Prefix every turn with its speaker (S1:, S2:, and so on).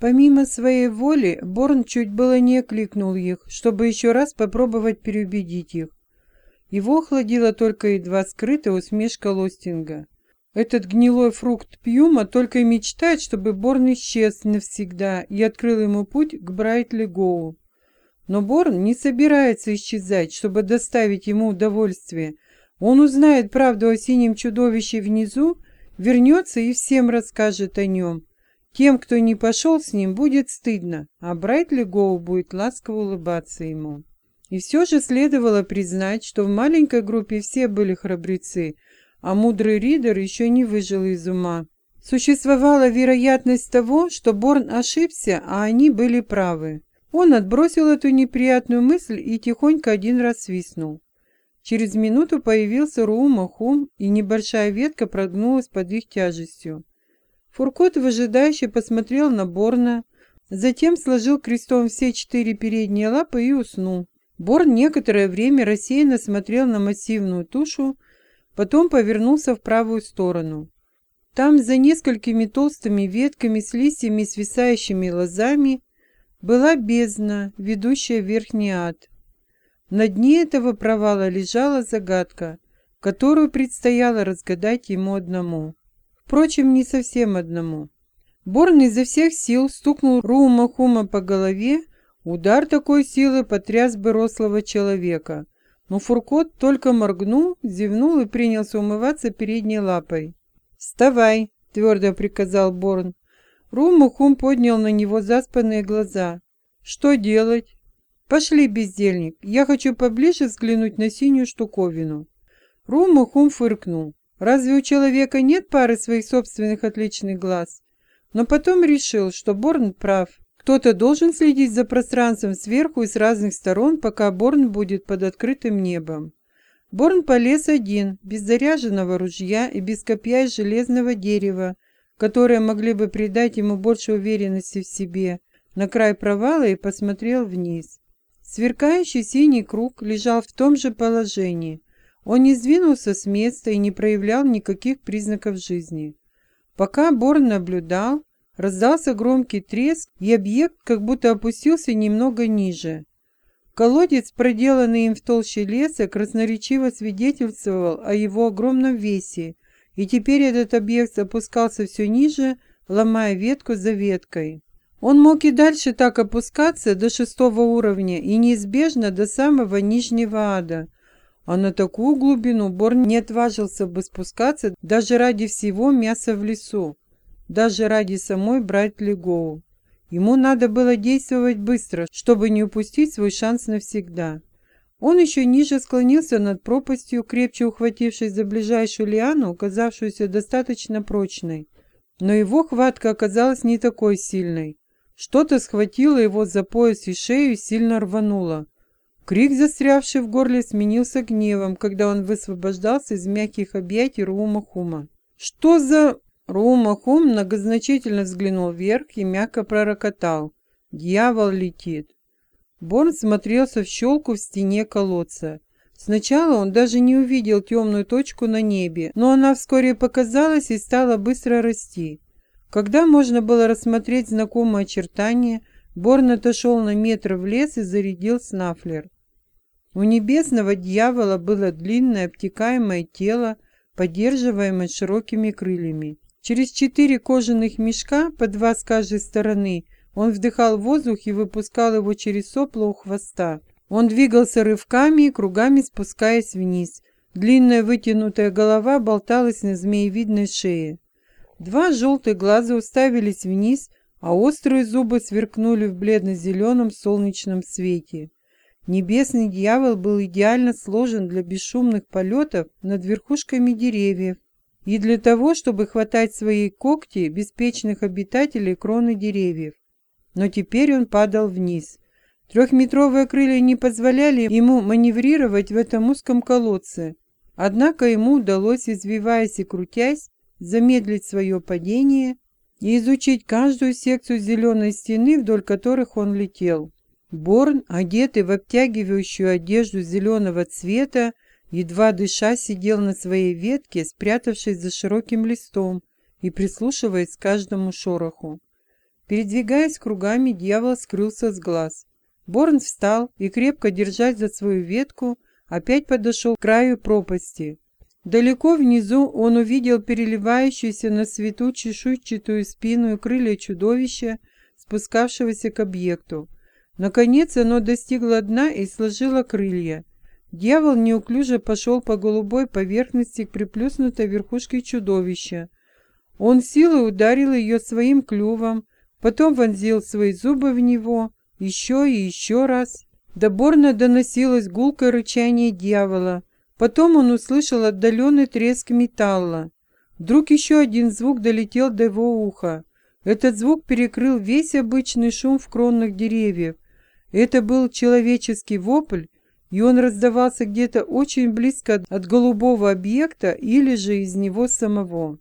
S1: Помимо своей воли, Борн чуть было не окликнул их, чтобы еще раз попробовать переубедить их. Его охладила только едва скрытая усмешка Лостинга. Этот гнилой фрукт Пьюма только и мечтает, чтобы Борн исчез навсегда и открыл ему путь к Брайтли Гоу. Но Борн не собирается исчезать, чтобы доставить ему удовольствие. Он узнает правду о синем чудовище внизу, вернется и всем расскажет о нем. Тем, кто не пошел с ним, будет стыдно, а Брайтли Гоу будет ласково улыбаться ему. И все же следовало признать, что в маленькой группе все были храбрецы, а мудрый Ридер еще не выжил из ума. Существовала вероятность того, что Борн ошибся, а они были правы. Он отбросил эту неприятную мысль и тихонько один раз свистнул. Через минуту появился Рума Хум, и небольшая ветка прогнулась под их тяжестью. Фуркот выжидающе посмотрел на Борна, затем сложил крестом все четыре передние лапы и уснул. Борн некоторое время рассеянно смотрел на массивную тушу, потом повернулся в правую сторону. Там, за несколькими толстыми ветками с листьями и свисающими лозами, была бездна, ведущая в верхний ад. На дне этого провала лежала загадка, которую предстояло разгадать ему одному. Впрочем, не совсем одному. Борн изо всех сил стукнул Рума Хума по голове, удар такой силы потряс бы рослого человека. Но Фуркот только моргнул, зевнул и принялся умываться передней лапой. «Вставай!» — твердо приказал Борн. Румухум поднял на него заспанные глаза. «Что делать?» «Пошли, бездельник, я хочу поближе взглянуть на синюю штуковину». Румухум фыркнул. «Разве у человека нет пары своих собственных отличных глаз?» Но потом решил, что Борн прав. Кто-то должен следить за пространством сверху и с разных сторон, пока Борн будет под открытым небом. Борн полез один, без заряженного ружья и без копья из железного дерева, которые могли бы придать ему больше уверенности в себе, на край провала и посмотрел вниз. Сверкающий синий круг лежал в том же положении. Он не сдвинулся с места и не проявлял никаких признаков жизни. Пока Борн наблюдал, раздался громкий треск, и объект как будто опустился немного ниже. Колодец, проделанный им в толще леса, красноречиво свидетельствовал о его огромном весе – и теперь этот объект опускался все ниже, ломая ветку за веткой. Он мог и дальше так опускаться до шестого уровня и неизбежно до самого нижнего ада. А на такую глубину Борн не отважился бы спускаться даже ради всего мяса в лесу, даже ради самой Брайтли Гоу. Ему надо было действовать быстро, чтобы не упустить свой шанс навсегда. Он еще ниже склонился над пропастью, крепче ухватившись за ближайшую лиану, оказавшуюся достаточно прочной. Но его хватка оказалась не такой сильной. Что-то схватило его за пояс и шею и сильно рвануло. Крик, застрявший в горле, сменился гневом, когда он высвобождался из мягких объятий Рума Хума. «Что за...» Рума Хум многозначительно взглянул вверх и мягко пророкотал. «Дьявол летит!» Борн смотрелся в щелку в стене колодца. Сначала он даже не увидел темную точку на небе, но она вскоре показалась и стала быстро расти. Когда можно было рассмотреть знакомые очертания, Борн отошел на метр в лес и зарядил снафлер. У небесного дьявола было длинное обтекаемое тело, поддерживаемое широкими крыльями. Через четыре кожаных мешка, по два с каждой стороны, он вдыхал воздух и выпускал его через сопло у хвоста. Он двигался рывками и кругами спускаясь вниз. Длинная вытянутая голова болталась на змеевидной шее. Два желтых глаза уставились вниз, а острые зубы сверкнули в бледно-зеленом солнечном свете. Небесный дьявол был идеально сложен для бесшумных полетов над верхушками деревьев и для того, чтобы хватать свои когти беспечных обитателей кроны деревьев но теперь он падал вниз. Трехметровые крылья не позволяли ему маневрировать в этом узком колодце. Однако ему удалось, извиваясь и крутясь, замедлить свое падение и изучить каждую секцию зеленой стены, вдоль которых он летел. Борн, одетый в обтягивающую одежду зеленого цвета, едва дыша сидел на своей ветке, спрятавшись за широким листом и прислушиваясь к каждому шороху. Передвигаясь кругами, дьявол скрылся с глаз. Борн встал и, крепко держась за свою ветку, опять подошел к краю пропасти. Далеко внизу он увидел переливающуюся на свету чешуйчатую спину и крылья чудовища, спускавшегося к объекту. Наконец оно достигло дна и сложило крылья. Дьявол неуклюже пошел по голубой поверхности к приплюснутой верхушке чудовища. Он силой ударил ее своим клювом, потом вонзил свои зубы в него, еще и еще раз. До Борна доносилось гулкое рычание дьявола. Потом он услышал отдаленный треск металла. Вдруг еще один звук долетел до его уха. Этот звук перекрыл весь обычный шум в кронах деревьев. Это был человеческий вопль, и он раздавался где-то очень близко от голубого объекта или же из него самого.